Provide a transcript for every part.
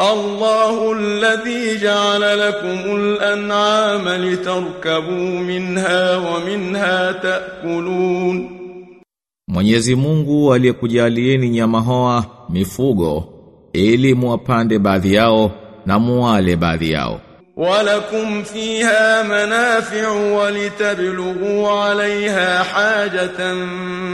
الله الذي جعل لكم الأنعام لتركبوا منها ومنها تأكلون Mwenyezi Mungu aliyekujalieni nyama hoa mifugo ili muwapande baadhi yao na muwale baadhi yao ولكم فيها منافع ولتبلغوا عليها حاجة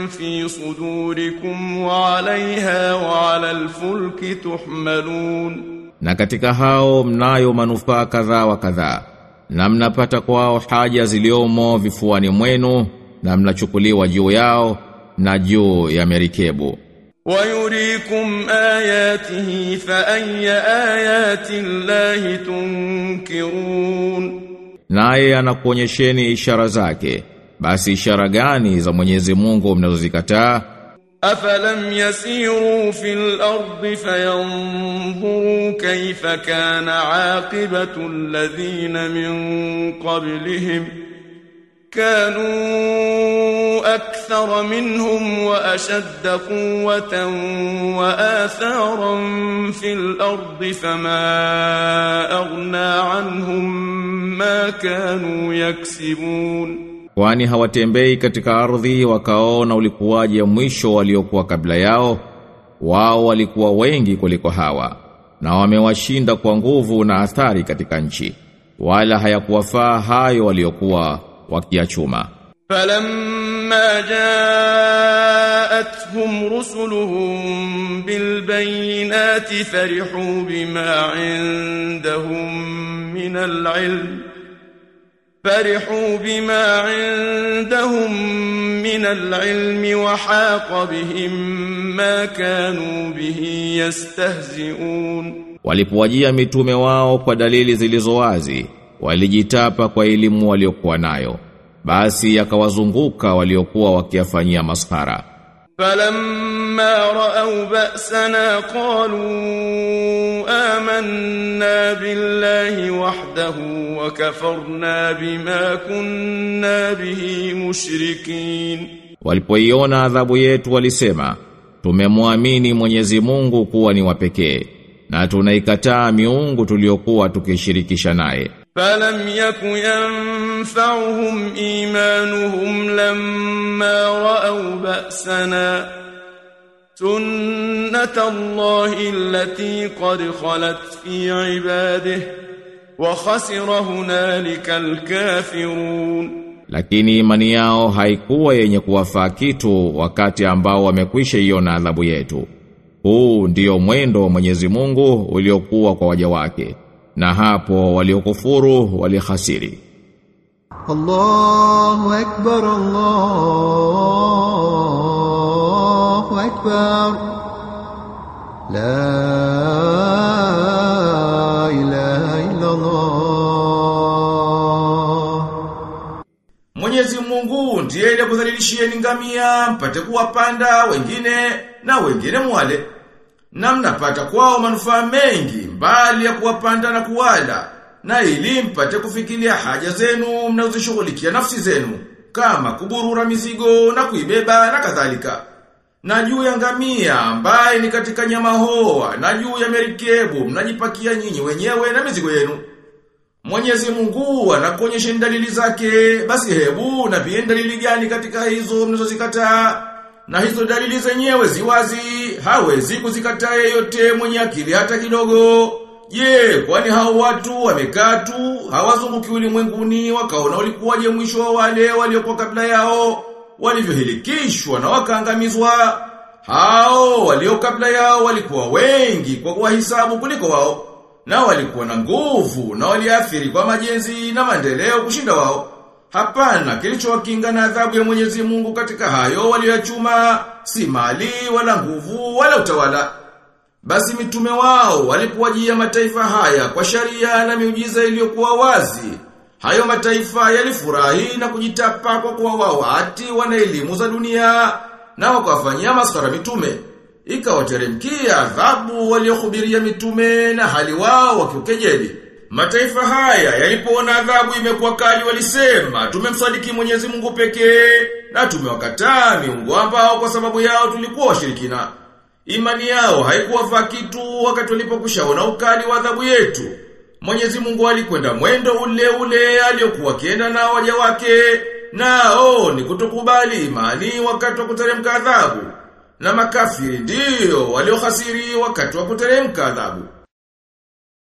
في صدوركم وعليها وعلى الفلك تحملون na katika hao mnayo manufaa kadhaa wa kadhaa na mnapata kwao haja ziliomo vifuani mwenu na mnachukuliwa juu yao na juu ya merikebu ويريكم آياته فأي آيات الله تنكرون naye anakuonyesheni ishara zake basi ishara gani za Mwenyezi Mungu mnazozikataa أفلم يسيروا في الأرض فينظروا كيف كان عاقبة الذين من قبلهم كانوا أكثر منهم وأشد قوة وآثارا في الأرض فما أغنى عنهم ما كانوا يكسبون kwani hawatembei katika ardhi wakaona ulikuwaje mwisho waliokuwa kabla yao wao walikuwa wengi kuliko hawa na wamewashinda kwa nguvu na athari katika nchi wala hayakuwafaa hayo waliokuwa wakiachuma فلما جاءتهم رسلهم بالبينات فرحوا بما عندهم من العلم فرحوا بما عندهم من العلم وحاق بهم ما كانوا به يستهزئون. Walipowajia mitume wao kwa dalili zilizo wazi walijitapa kwa elimu waliokuwa nayo. Basi yakawazunguka waliokuwa wakiyafanyia maskhara. Falamma ra'aw ba'sana qalu amanna billahi wahdahu wa kafarna bima kunna bihi mushrikin. Walipoiona adhabu yetu walisema tumemwamini Mwenyezi Mungu kuwa ni wa pekee na tunaikataa miungu tuliyokuwa tukishirikisha naye. فلم يك ينفعهم إيمانهم لما رأوا بأسنا سنة الله التي قد خلت في عباده وخسر هنالك الكافرون lakini imani yao haikuwa yenye kuwafaa kitu wakati ambao wamekwisha iona adhabu yetu huu ndiyo mwendo wa Mwenyezi Mungu uliokuwa kwa waja wake na hapo waliokufuru walihasiri Allahu akbar Allahu akbar. La ilaha illa Allah Mwenyezi Mungu ndiye aliyekudhalilishieni ngamia mpate kuwapanda wengine na wengine mwale. Na mnapata kwao manufaa mengi mbali ya kuwapanda na kuwala na ili mpate kufikilia haja zenu mnazishughulikia nafsi zenu kama kuburura mizigo na kuibeba na kadhalika. Na juu ya ngamia ambaye ni katika nyama hoa na juu ya merikebu mnajipakia nyinyi wenyewe na mizigo yenu. Mwenyezi Mungu anakuonyesha dalili zake, basi hebu na pia dalili gani katika hizo mnazozikataa? Na hizo dalili zenyewe ziwazi, hawezi kuzikataa yeyote mwenye akili hata kidogo. Je, kwani hao watu wamekaa tu, hawazunguki ulimwenguni wakaona ulikuwaje mwisho wa wale waliokuwa kabla yao, walivyohilikishwa na wakaangamizwa. Hao walio kabla yao walikuwa wengi kwa kuwahisabu kuliko wao na walikuwa na nguvu na waliathiri kwa majenzi na maendeleo kushinda wao. Hapana kilichowakinga na adhabu ya Mwenyezi Mungu katika hayo waliyachuma si mali wala nguvu wala utawala. Basi mitume wao walipowajia mataifa haya kwa sharia na miujiza iliyokuwa wazi. Hayo mataifa yalifurahi na kujitapa kwa kuwa wao ati wana elimu za dunia na wakawafanyia maskara mitume ikawateremkia adhabu waliohubiria mitume na hali wao wakiukejeli. Mataifa haya yalipoona adhabu imekuwa kali walisema tumemsadiki Mwenyezi Mungu pekee na tumewakataa miungu ambao kwa sababu yao tulikuwa washirikina. Imani yao haikuwafaa kitu wakati walipokushaona ukali wa adhabu yetu. Mwenyezi Mungu alikwenda mwendo ule ule aliyokuwa kienda na waja wake nao ni kutokubali imani wakati wa kuteremka adhabu. Na makafiri ndiyo waliohasiri wakati wa kuteremka adhabu.